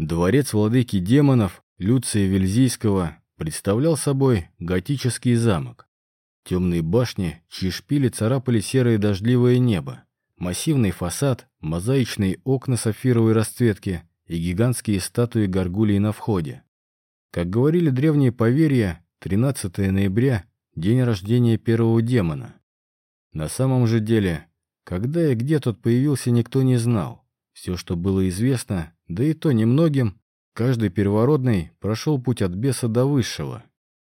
Дворец владыки демонов Люция Вельзийского представлял собой готический замок. Темные башни, чьи шпили царапали серое дождливое небо, массивный фасад, мозаичные окна сапфировой расцветки и гигантские статуи горгулей на входе. Как говорили древние поверья, 13 ноября – день рождения первого демона. На самом же деле, когда и где тот появился, никто не знал. Все, что было известно, да и то немногим, каждый первородный прошел путь от беса до высшего.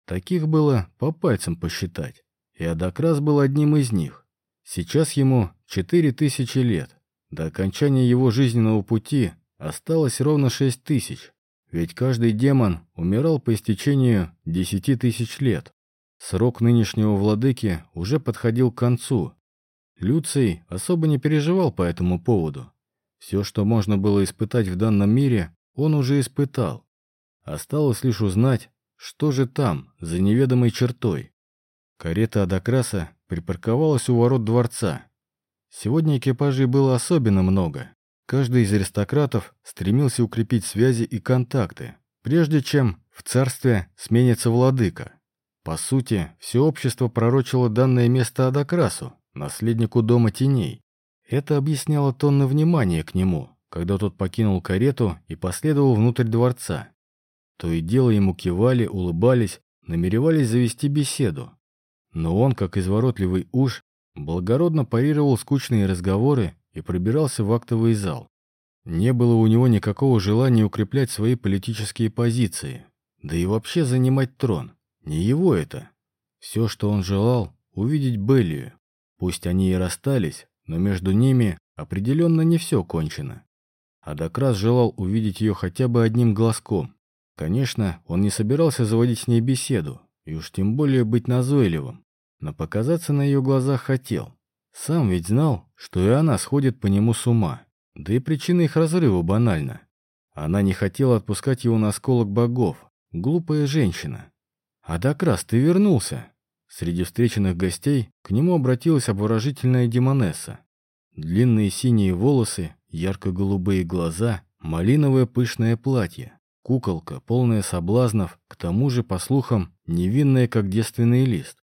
Таких было по пальцам посчитать, и Адакрас был одним из них. Сейчас ему четыре тысячи лет. До окончания его жизненного пути осталось ровно шесть тысяч, ведь каждый демон умирал по истечению десяти тысяч лет. Срок нынешнего владыки уже подходил к концу. Люций особо не переживал по этому поводу. Все, что можно было испытать в данном мире, он уже испытал. Осталось лишь узнать, что же там, за неведомой чертой. Карета Адакраса припарковалась у ворот дворца. Сегодня экипажей было особенно много. Каждый из аристократов стремился укрепить связи и контакты, прежде чем в царстве сменится владыка. По сути, все общество пророчило данное место Адакрасу, наследнику Дома Теней. Это объясняло тонны внимания к нему, когда тот покинул карету и последовал внутрь дворца. То и дело ему кивали, улыбались, намеревались завести беседу. Но он, как изворотливый уж, благородно парировал скучные разговоры и пробирался в актовый зал. Не было у него никакого желания укреплять свои политические позиции, да и вообще занимать трон. Не его это. Все, что он желал, увидеть Беллию. Пусть они и расстались, но между ними определенно не все кончено. Адакрас желал увидеть ее хотя бы одним глазком. Конечно, он не собирался заводить с ней беседу, и уж тем более быть назойливым, но показаться на ее глазах хотел. Сам ведь знал, что и она сходит по нему с ума, да и причина их разрыва банальна. Она не хотела отпускать его на осколок богов, глупая женщина. «Адакрас, ты вернулся!» Среди встреченных гостей к нему обратилась обворожительная демонесса. Длинные синие волосы, ярко-голубые глаза, малиновое пышное платье. Куколка, полная соблазнов, к тому же, по слухам, невинная, как девственный лист.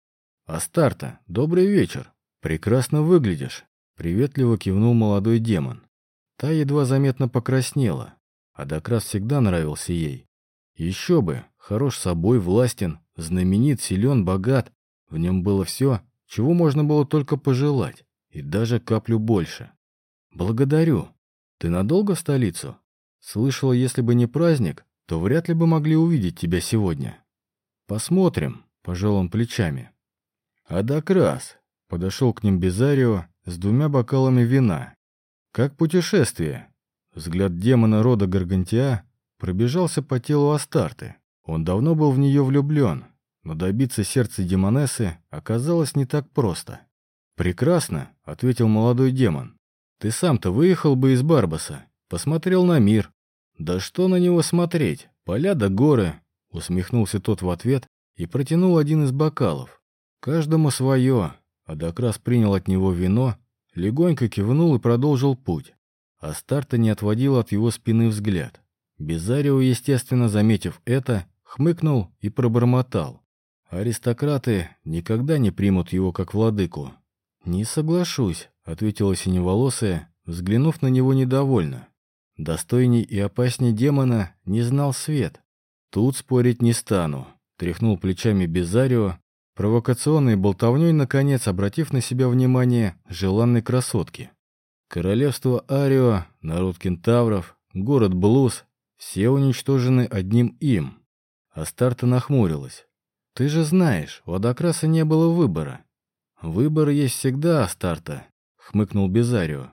«Астарта, добрый вечер! Прекрасно выглядишь!» Приветливо кивнул молодой демон. Та едва заметно покраснела, а Докрас всегда нравился ей. Еще бы, хорош собой, властен, знаменит, силен, богат, в нем было все, чего можно было только пожелать, и даже каплю больше. «Благодарю. Ты надолго в столицу? Слышала, если бы не праздник, то вряд ли бы могли увидеть тебя сегодня». «Посмотрим», — пожал он плечами. «Адакрас», — подошел к ним Безарио с двумя бокалами вина. «Как путешествие?» Взгляд демона рода Гаргантия пробежался по телу Астарты. Он давно был в нее влюблен, но добиться сердца демонессы оказалось не так просто. «Прекрасно», — ответил молодой демон. «Ты сам-то выехал бы из Барбаса, посмотрел на мир». «Да что на него смотреть? Поля да горы», — усмехнулся тот в ответ и протянул один из бокалов. «Каждому свое», — Адакрас принял от него вино, легонько кивнул и продолжил путь. Астарта не отводил от его спины взгляд. Безарио, естественно, заметив это, хмыкнул и пробормотал. Аристократы никогда не примут его как владыку. «Не соглашусь», — ответила синеволосая, взглянув на него недовольно. Достойней и опасней демона не знал свет. «Тут спорить не стану», — тряхнул плечами Безарио, провокационной болтовней, наконец, обратив на себя внимание желанной красотки. Королевство Арио, народ кентавров, город Блуз — все уничтожены одним им. Астарта нахмурилась. Ты же знаешь, у Адакраса не было выбора. Выбор есть всегда, Астарта, хмыкнул Безарио.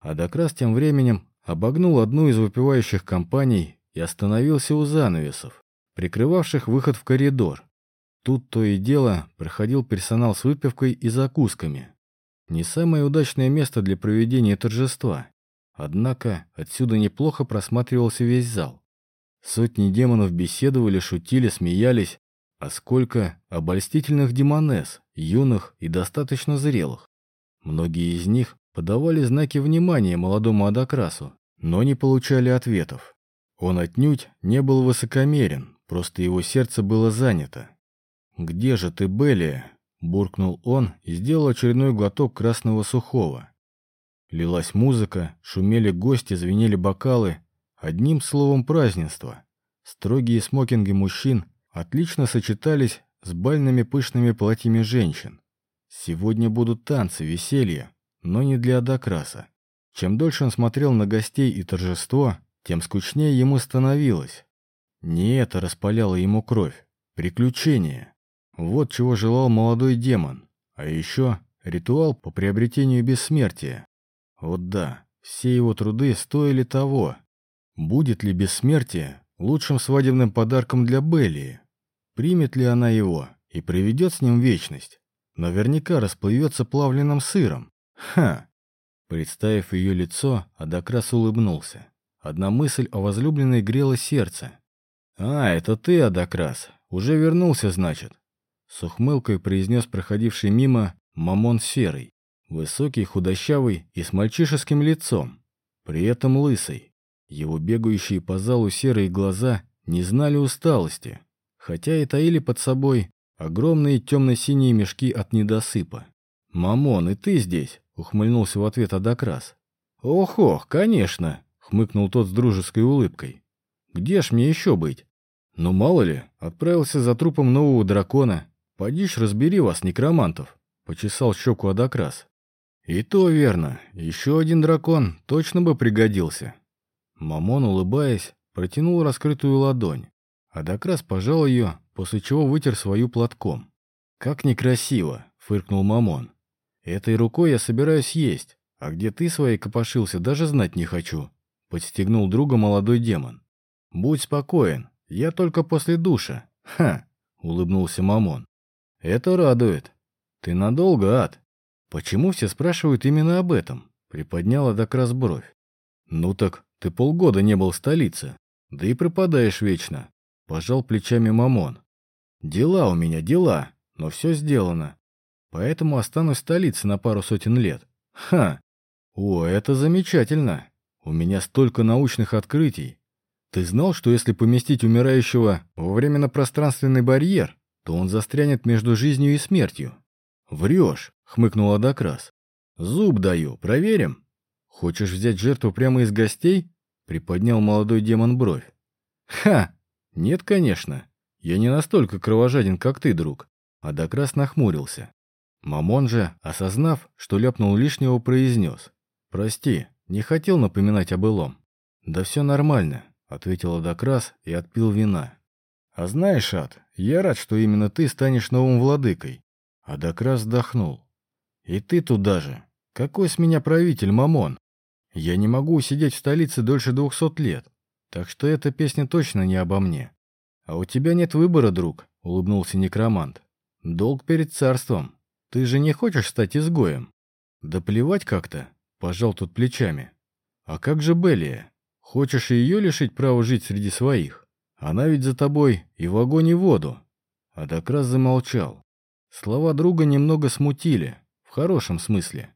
Адакрас тем временем обогнул одну из выпивающих компаний и остановился у занавесов, прикрывавших выход в коридор. Тут то и дело проходил персонал с выпивкой и закусками. Не самое удачное место для проведения торжества. Однако отсюда неплохо просматривался весь зал. Сотни демонов беседовали, шутили, смеялись, а сколько обольстительных демонесс, юных и достаточно зрелых. Многие из них подавали знаки внимания молодому Адакрасу, но не получали ответов. Он отнюдь не был высокомерен, просто его сердце было занято. «Где же ты, Белия?» – буркнул он и сделал очередной глоток красного сухого. Лилась музыка, шумели гости, звенели бокалы. Одним словом, празднество. Строгие смокинги мужчин отлично сочетались с бальными пышными платьями женщин. Сегодня будут танцы, веселье, но не для Адакраса. Чем дольше он смотрел на гостей и торжество, тем скучнее ему становилось. Не это распаляло ему кровь. Приключения. Вот чего желал молодой демон. А еще ритуал по приобретению бессмертия. Вот да, все его труды стоили того. Будет ли бессмертие лучшим свадебным подарком для Беллии? Примет ли она его и приведет с ним вечность? Наверняка расплывется плавленным сыром. Ха! Представив ее лицо, Адакрас улыбнулся. Одна мысль о возлюбленной грела сердце. «А, это ты, Адакрас. Уже вернулся, значит?» С ухмылкой произнес проходивший мимо Мамон Серый. Высокий, худощавый и с мальчишеским лицом. При этом лысый. Его бегающие по залу серые глаза не знали усталости, хотя и таили под собой огромные темно-синие мешки от недосыпа. «Мамон, и ты здесь?» — ухмыльнулся в ответ Адакрас. «Ох-ох, конечно!» — хмыкнул тот с дружеской улыбкой. «Где ж мне еще быть?» «Ну, мало ли, отправился за трупом нового дракона. Поди ж разбери вас, некромантов!» — почесал щеку Адакрас. «И то верно. Еще один дракон точно бы пригодился». Мамон, улыбаясь, протянул раскрытую ладонь. Адакрас пожал ее, после чего вытер свою платком. «Как некрасиво!» — фыркнул Мамон. «Этой рукой я собираюсь есть, а где ты своей копошился, даже знать не хочу», — подстегнул друга молодой демон. «Будь спокоен, я только после душа». «Ха!» — улыбнулся Мамон. «Это радует. Ты надолго, ад?» «Почему все спрашивают именно об этом?» — приподняла Докрас бровь. «Ну так, ты полгода не был в столице, да и пропадаешь вечно», — пожал плечами Мамон. «Дела у меня, дела, но все сделано. Поэтому останусь в столице на пару сотен лет. Ха! О, это замечательно. У меня столько научных открытий. Ты знал, что если поместить умирающего во временно-пространственный барьер, то он застрянет между жизнью и смертью? Врешь хмыкнул Адакрас. «Зуб даю, проверим?» «Хочешь взять жертву прямо из гостей?» Приподнял молодой демон бровь. «Ха! Нет, конечно. Я не настолько кровожаден, как ты, друг». Адакрас нахмурился. Мамон же, осознав, что ляпнул лишнего, произнес. «Прости, не хотел напоминать о былом». «Да все нормально», — ответил Адакрас и отпил вина. «А знаешь, Ад, я рад, что именно ты станешь новым владыкой». Адакрас вздохнул. И ты туда же. Какой с меня правитель, Мамон? Я не могу сидеть в столице дольше двухсот лет. Так что эта песня точно не обо мне. А у тебя нет выбора, друг, улыбнулся некромант. Долг перед царством. Ты же не хочешь стать изгоем? Да плевать как-то, пожал тут плечами. А как же Белия? Хочешь ее лишить права жить среди своих? Она ведь за тобой и в огонь и в воду. Адакрас замолчал. Слова друга немного смутили, в хорошем смысле.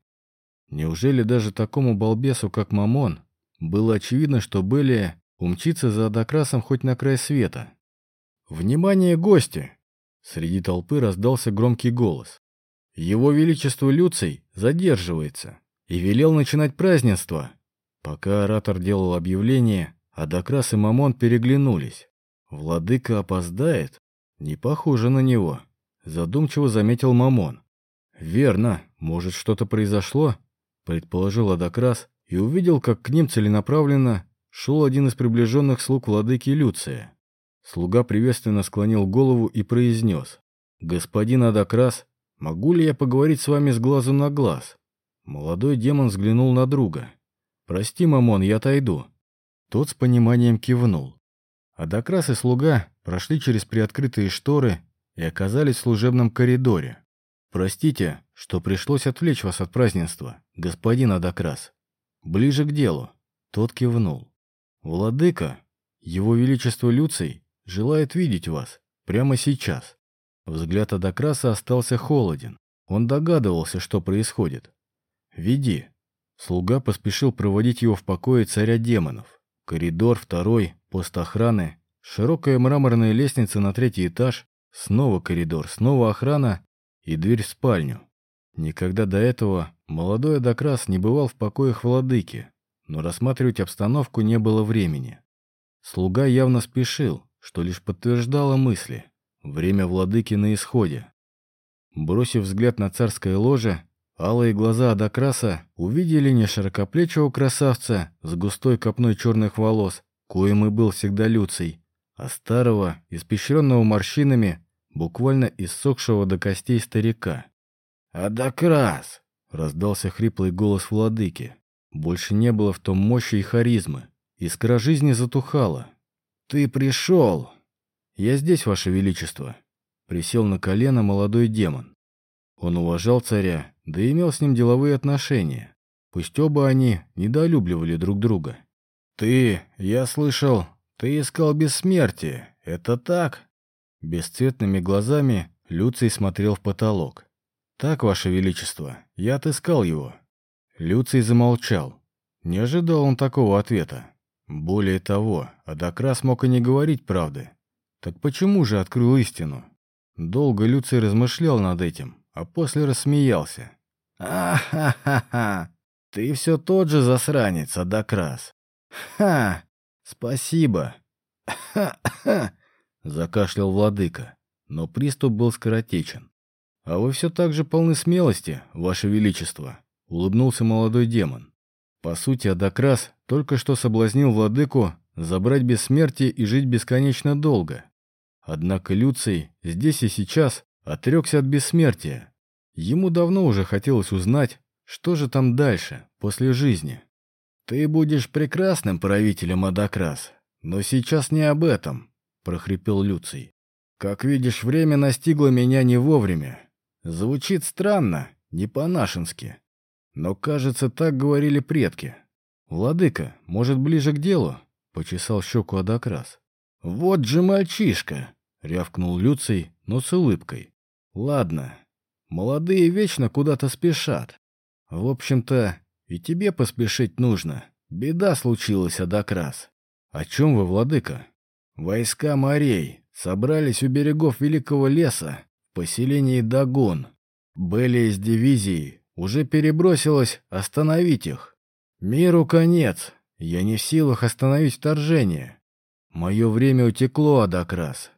Неужели даже такому балбесу, как Мамон, было очевидно, что Белия умчится за Адакрасом хоть на край света? «Внимание, гости!» Среди толпы раздался громкий голос. «Его Величество Люций задерживается и велел начинать празднество». Пока оратор делал объявление, Адакрас и Мамон переглянулись. «Владыка опоздает? Не похоже на него», — задумчиво заметил Мамон. «Верно. Может, что-то произошло?» — предположил Адакрас и увидел, как к ним целенаправленно шел один из приближенных слуг владыки Люция. Слуга приветственно склонил голову и произнес. «Господин Адакрас, могу ли я поговорить с вами с глазу на глаз?» Молодой демон взглянул на друга. «Прости, Мамон, я отойду». Тот с пониманием кивнул. Адакрас и слуга прошли через приоткрытые шторы и оказались в служебном коридоре. «Простите, что пришлось отвлечь вас от празднества, господин Адакрас. Ближе к делу». Тот кивнул. «Владыка, его величество Люций желает видеть вас прямо сейчас». Взгляд Адакраса остался холоден. Он догадывался, что происходит. «Веди». Слуга поспешил проводить его в покое царя демонов. Коридор второй пост охраны, широкая мраморная лестница на третий этаж, снова коридор, снова охрана и дверь в спальню. Никогда до этого молодой Адокрас не бывал в покоях владыки, но рассматривать обстановку не было времени. Слуга явно спешил, что лишь подтверждало мысли. Время владыки на исходе. Бросив взгляд на царское ложе, алые глаза Адакраса увидели не широкоплечего красавца с густой копной черных волос, коим и был всегда Люций, а старого, испещренного морщинами, буквально иссохшего до костей старика. «Адакрас!» — раздался хриплый голос владыки. Больше не было в том мощи и харизмы. Искра жизни затухала. «Ты пришел!» «Я здесь, Ваше Величество!» Присел на колено молодой демон. Он уважал царя, да имел с ним деловые отношения. Пусть оба они недолюбливали друг друга. «Ты, я слышал, ты искал бессмертие, это так?» Бесцветными глазами Люций смотрел в потолок. «Так, Ваше Величество, я отыскал его». Люций замолчал. Не ожидал он такого ответа. Более того, Адакрас мог и не говорить правды. Так почему же открыл истину? Долго Люций размышлял над этим, а после рассмеялся. «А-ха-ха-ха! Ты все тот же засранец, Адакрас! Ха! Спасибо! Ха-ха!» Закашлял владыка, но приступ был скоротечен. «А вы все так же полны смелости, ваше величество», — улыбнулся молодой демон. По сути, Адакрас только что соблазнил владыку забрать бессмертие и жить бесконечно долго. Однако Люций здесь и сейчас отрекся от бессмертия. Ему давно уже хотелось узнать, что же там дальше, после жизни. «Ты будешь прекрасным правителем, Адакрас, но сейчас не об этом», — прохрипел Люций. «Как видишь, время настигло меня не вовремя. Звучит странно, не по-нашенски. Но, кажется, так говорили предки. «Владыка, может, ближе к делу?» — почесал щеку Адакрас. «Вот же мальчишка!» — рявкнул Люций, но с улыбкой. «Ладно, молодые вечно куда-то спешат. В общем-то, и тебе поспешить нужно. Беда случилась, Адакрас. О чем вы, владыка?» «Войска морей собрались у берегов Великого леса в поселении Дагон. Были из дивизии уже перебросилась остановить их. Миру конец. Я не в силах остановить вторжение. Мое время утекло, Адакрас.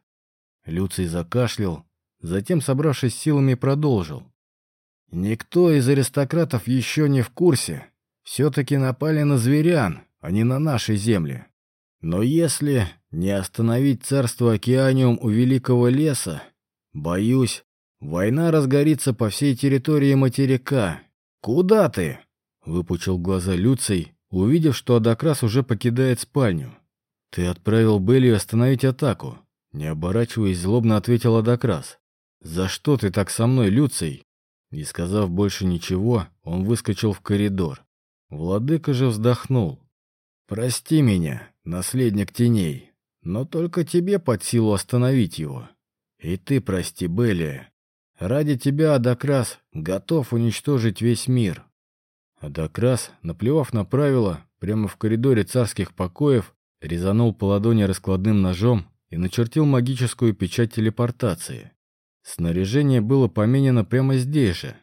Люций закашлял, затем, собравшись силами, продолжил. Никто из аристократов еще не в курсе. Все-таки напали на зверян, а не на нашей земле. Но если не остановить царство Океаниум у Великого леса, боюсь, Война разгорится по всей территории материка. Куда ты? Выпучил глаза Люций, увидев, что Адакрас уже покидает спальню. Ты отправил Беллию остановить атаку. Не оборачиваясь, злобно ответил Адакрас. «За что ты так со мной, Люций?» Не сказав больше ничего, он выскочил в коридор. Владыка же вздохнул. «Прости меня, наследник теней, но только тебе под силу остановить его. И ты прости, Беллия, Ради тебя, Адакрас, готов уничтожить весь мир. Адакрас, наплевав на правила, прямо в коридоре царских покоев, резанул по ладони раскладным ножом и начертил магическую печать телепортации. Снаряжение было поменено прямо здесь же.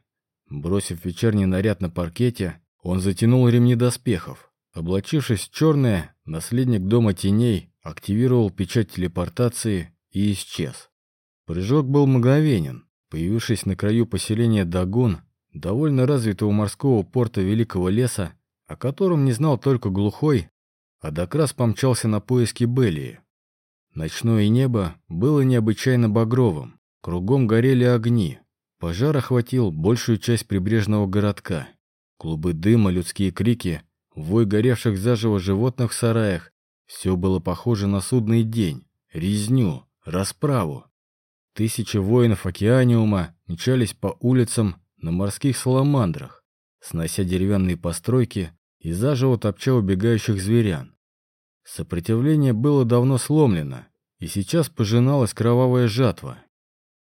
Бросив вечерний наряд на паркете, он затянул ремни доспехов. Облачившись в черное, наследник Дома Теней активировал печать телепортации и исчез. Прыжок был мгновенен. Появившись на краю поселения Дагун, довольно развитого морского порта Великого леса, о котором не знал только глухой, Адакрас помчался на поиски Беллии. Ночное небо было необычайно багровым, кругом горели огни. Пожар охватил большую часть прибрежного городка. Клубы дыма, людские крики, вой горевших заживо животных в сараях — все было похоже на судный день, резню, расправу. Тысячи воинов Океаниума мчались по улицам на морских саламандрах, снося деревянные постройки и заживо топча убегающих зверян. Сопротивление было давно сломлено, и сейчас пожиналась кровавая жатва.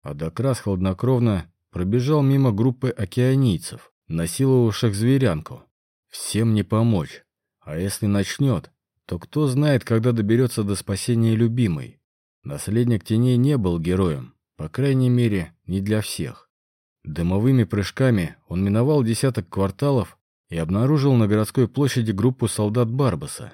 Адакрас хладнокровно пробежал мимо группы океанийцев, насиловавших зверянку. Всем не помочь, а если начнет, то кто знает, когда доберется до спасения любимой. Наследник теней не был героем, по крайней мере, не для всех. Дымовыми прыжками он миновал десяток кварталов и обнаружил на городской площади группу солдат Барбаса.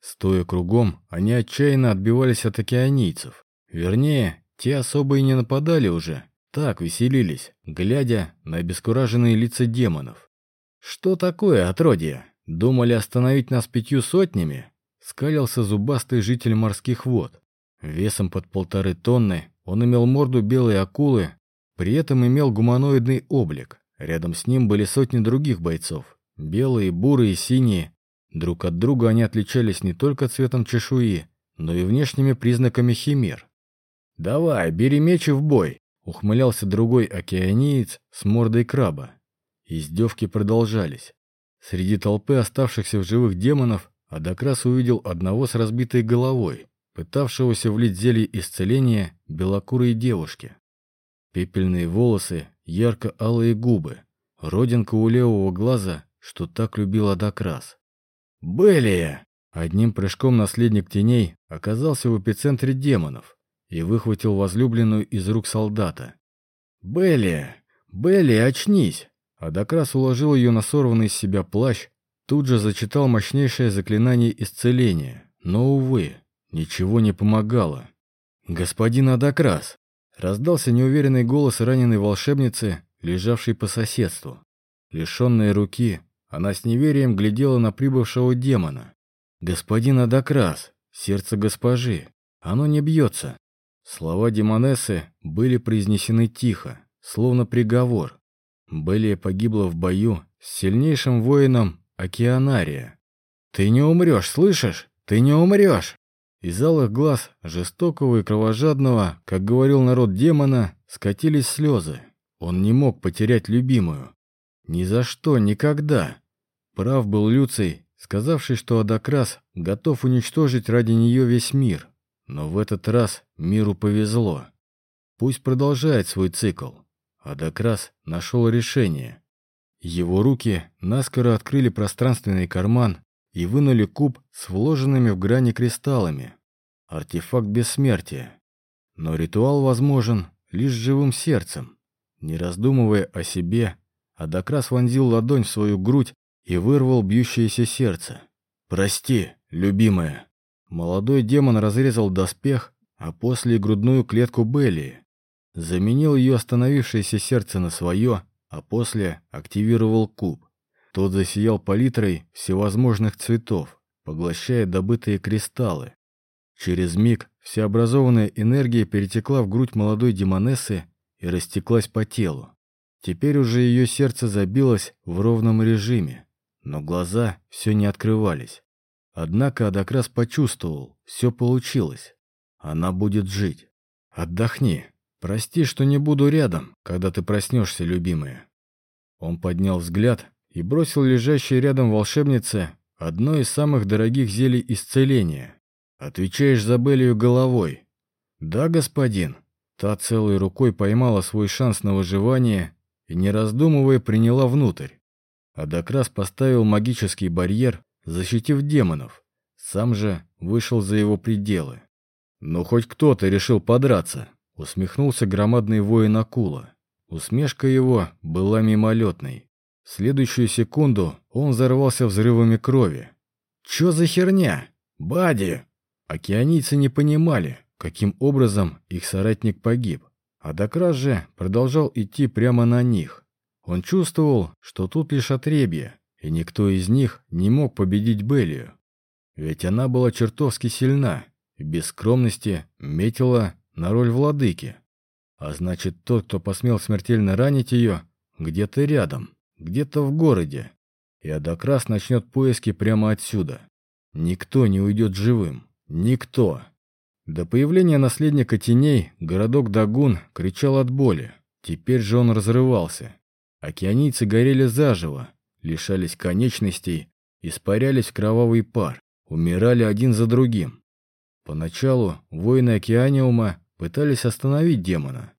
Стоя кругом, они отчаянно отбивались от океанийцев. Вернее, те особо и не нападали уже, так веселились, глядя на обескураженные лица демонов. «Что такое, отродье? Думали остановить нас пятью сотнями?» Скалился зубастый житель морских вод. Весом под полторы тонны он имел морду белой акулы, при этом имел гуманоидный облик. Рядом с ним были сотни других бойцов. Белые, бурые, синие. Друг от друга они отличались не только цветом чешуи, но и внешними признаками химер. «Давай, бери меч и в бой!» — ухмылялся другой океаниец с мордой краба. Издевки продолжались. Среди толпы оставшихся в живых демонов Адакрас увидел одного с разбитой головой, пытавшегося влить зелье исцеления белокурой девушки. Пепельные волосы, ярко-алые губы, родинка у левого глаза, что так любил Адакрас. «Белия!» Одним прыжком наследник теней оказался в эпицентре демонов и выхватил возлюбленную из рук солдата. «Белия! Белия, очнись!» Адакрас уложил ее на сорванный с себя плащ, тут же зачитал мощнейшее заклинание исцеления, но, увы, ничего не помогало. «Господин Адакрас!» Раздался неуверенный голос раненой волшебницы, лежавшей по соседству. Лишенная руки, она с неверием глядела на прибывшего демона. «Господин Адакрас, сердце госпожи, оно не бьется». Слова демонессы были произнесены тихо, словно приговор. Белия погибла в бою с сильнейшим воином Океанария. «Ты не умрешь, слышишь? Ты не умрешь!» Из алых глаз, жестокого и кровожадного, как говорил народ демона, скатились слезы. Он не мог потерять любимую. Ни за что, никогда. Прав был Люций, сказавший, что Адакрас готов уничтожить ради нее весь мир. Но в этот раз миру повезло. Пусть продолжает свой цикл. Адакрас нашел решение. Его руки наскоро открыли пространственный карман и вынули куб с вложенными в грани кристаллами. Артефакт бессмертия. Но ритуал возможен лишь живым сердцем. Не раздумывая о себе, Адакрас вонзил ладонь в свою грудь и вырвал бьющееся сердце. «Прости, любимая». Молодой демон разрезал доспех, а после грудную клетку Беллии. Заменил ее остановившееся сердце на свое, а после активировал куб. Тот засиял палитрой всевозможных цветов, поглощая добытые кристаллы. Через миг вся образованная энергия перетекла в грудь молодой демонессы и растеклась по телу. Теперь уже ее сердце забилось в ровном режиме, но глаза все не открывались. Однако Адакрас почувствовал, все получилось. Она будет жить. Отдохни. Прости, что не буду рядом, когда ты проснешься, любимая. Он поднял взгляд и бросил лежащей рядом волшебнице одно из самых дорогих зелий исцеления. «Отвечаешь за Белию головой». «Да, господин». Та целой рукой поймала свой шанс на выживание и, не раздумывая, приняла внутрь. Адакрас поставил магический барьер, защитив демонов. Сам же вышел за его пределы. «Ну, хоть кто-то решил подраться», — усмехнулся громадный воин Акула. Усмешка его была мимолетной. В следующую секунду он взорвался взрывами крови. «Чё за херня? Бади!» Океанийцы не понимали, каким образом их соратник погиб. А Докрас же продолжал идти прямо на них. Он чувствовал, что тут лишь отребье, и никто из них не мог победить Белию. Ведь она была чертовски сильна и без скромности метила на роль владыки. А значит, тот, кто посмел смертельно ранить ее, где-то рядом где-то в городе, и Адакрас начнет поиски прямо отсюда. Никто не уйдет живым. Никто. До появления наследника теней городок Дагун кричал от боли. Теперь же он разрывался. Океанийцы горели заживо, лишались конечностей, испарялись кровавый пар, умирали один за другим. Поначалу воины Океаниума пытались остановить демона.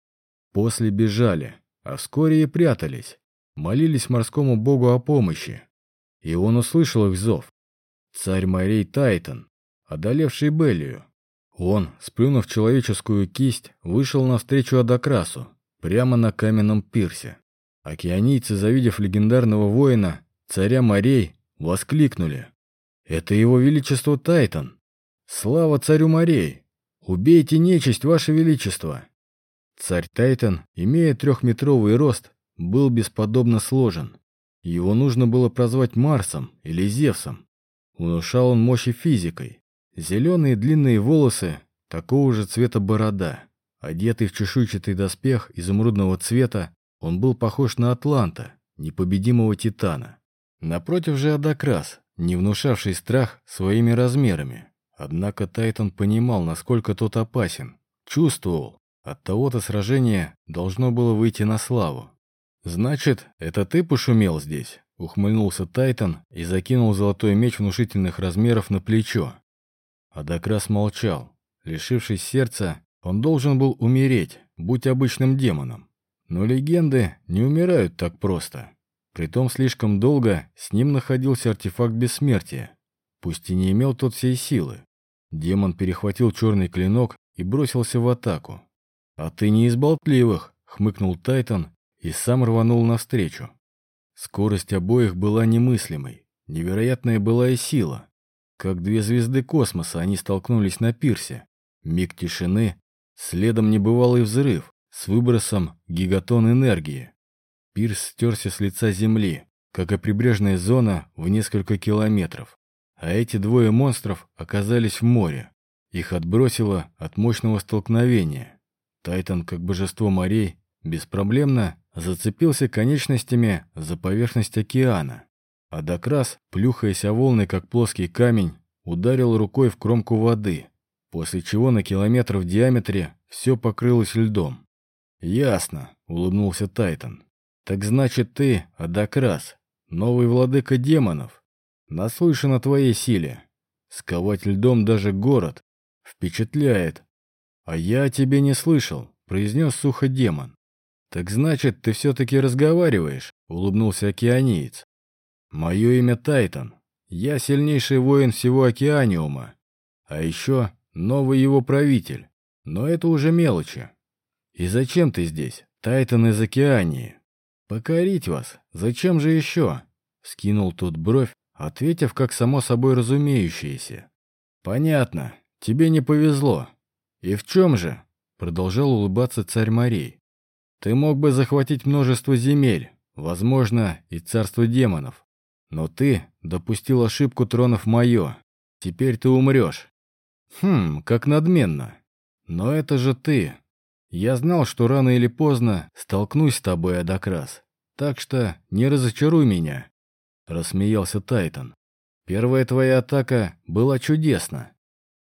После бежали, а вскоре и прятались молились морскому богу о помощи, и он услышал их зов. Царь морей Тайтон, одолевший Беллию. Он, сплюнув человеческую кисть, вышел навстречу Адакрасу, прямо на каменном пирсе. Океанийцы, завидев легендарного воина, царя морей, воскликнули. «Это его величество Тайтон! Слава царю морей! Убейте нечисть, ваше величество!» Царь Тайтон, имея трехметровый рост, был бесподобно сложен. Его нужно было прозвать Марсом или Зевсом. Внушал он мощи физикой. Зеленые длинные волосы, такого же цвета борода. Одетый в чешуйчатый доспех изумрудного цвета, он был похож на Атланта, непобедимого Титана. Напротив же Адакрас, не внушавший страх своими размерами. Однако Тайтон понимал, насколько тот опасен. Чувствовал, от того-то сражения должно было выйти на славу. «Значит, это ты пошумел здесь?» — ухмыльнулся Тайтон и закинул золотой меч внушительных размеров на плечо. Адакрас молчал. Лишившись сердца, он должен был умереть, будь обычным демоном. Но легенды не умирают так просто. Притом слишком долго с ним находился артефакт бессмертия. Пусть и не имел тот всей силы. Демон перехватил черный клинок и бросился в атаку. «А ты не из болтливых», — хмыкнул Тайтон и сам рванул навстречу. Скорость обоих была немыслимой. Невероятная была и сила. Как две звезды космоса они столкнулись на пирсе. Миг тишины, следом небывалый взрыв с выбросом гигатон энергии. Пирс стерся с лица земли, как и прибрежная зона в несколько километров. А эти двое монстров оказались в море. Их отбросило от мощного столкновения. Тайтан, как божество морей, беспроблемно зацепился конечностями за поверхность океана. А Докрас, плюхаясь о волны, как плоский камень, ударил рукой в кромку воды, после чего на километр в диаметре все покрылось льдом. «Ясно», — улыбнулся Тайтан. «Так значит ты, Адакрас, новый владыка демонов. Наслышан о твоей силе. Сковать льдом даже город. Впечатляет. А я о тебе не слышал», — произнес сухо демон. «Так значит, ты все-таки разговариваешь», — улыбнулся океаниец. Мое имя Тайтан. Я сильнейший воин всего Океаниума. А еще новый его правитель. Но это уже мелочи. И зачем ты здесь, Тайтан из Океании? Покорить вас. Зачем же еще? Скинул тут бровь, ответив как само собой разумеющееся. Понятно. Тебе не повезло. И в чем же? Продолжал улыбаться царь морей. Ты мог бы захватить множество земель, возможно, и царство демонов. Но ты допустил ошибку, тронув мое. Теперь ты умрешь. Хм, как надменно. Но это же ты. Я знал, что рано или поздно столкнусь с тобой, Адакрас. Так что не разочаруй меня. Рассмеялся Тайтон. Первая твоя атака была чудесна.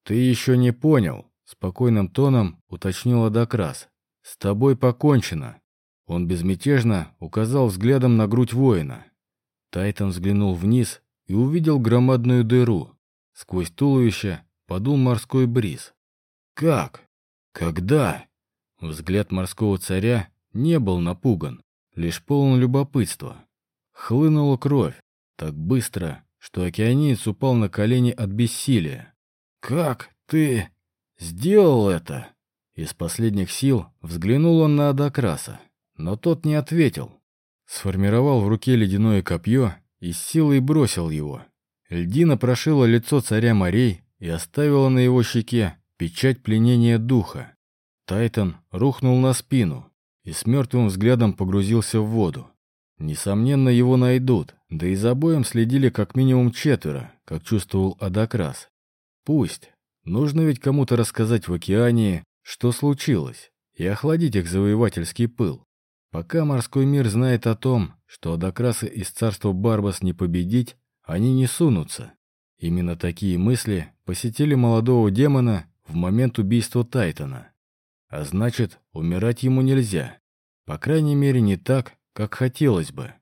Ты еще не понял. Спокойным тоном уточнил Адакрас. С тобой покончено. Он безмятежно указал взглядом на грудь воина. Тайтон взглянул вниз и увидел громадную дыру. Сквозь туловище подул морской бриз. «Как? Когда?» Взгляд морского царя не был напуган, лишь полон любопытства. Хлынула кровь, так быстро, что океаниец упал на колени от бессилия. «Как ты сделал это?» Из последних сил взглянул он на Адакраса, но тот не ответил, Сформировал в руке ледяное копье и с силой бросил его. Льдина прошила лицо царя морей и оставила на его щеке печать пленения духа. Тайтон рухнул на спину и с мертвым взглядом погрузился в воду. Несомненно, его найдут, да и за боем следили как минимум четверо, как чувствовал Адакрас. Пусть. Нужно ведь кому-то рассказать в океане, что случилось, и охладить их завоевательский пыл. Пока морской мир знает о том, что Адакрасы из царства Барбас не победить, они не сунутся. Именно такие мысли посетили молодого демона в момент убийства Тайтона. А значит, умирать ему нельзя. По крайней мере, не так, как хотелось бы.